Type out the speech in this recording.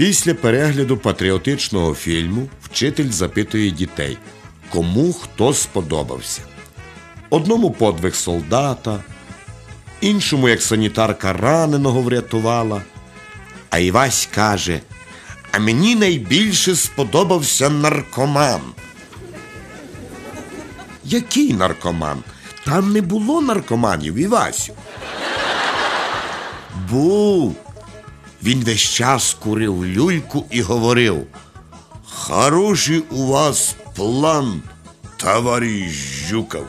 Після перегляду патріотичного фільму вчитель запитує дітей, кому хто сподобався. Одному подвиг солдата, іншому, як санітарка раненого врятувала. А Івась каже: А мені найбільше сподобався наркоман. Який наркоман? Там не було наркоманів, Івасю. Був. Він весь час курив люльку і говорив: Хороший у вас план, товариш Жуков.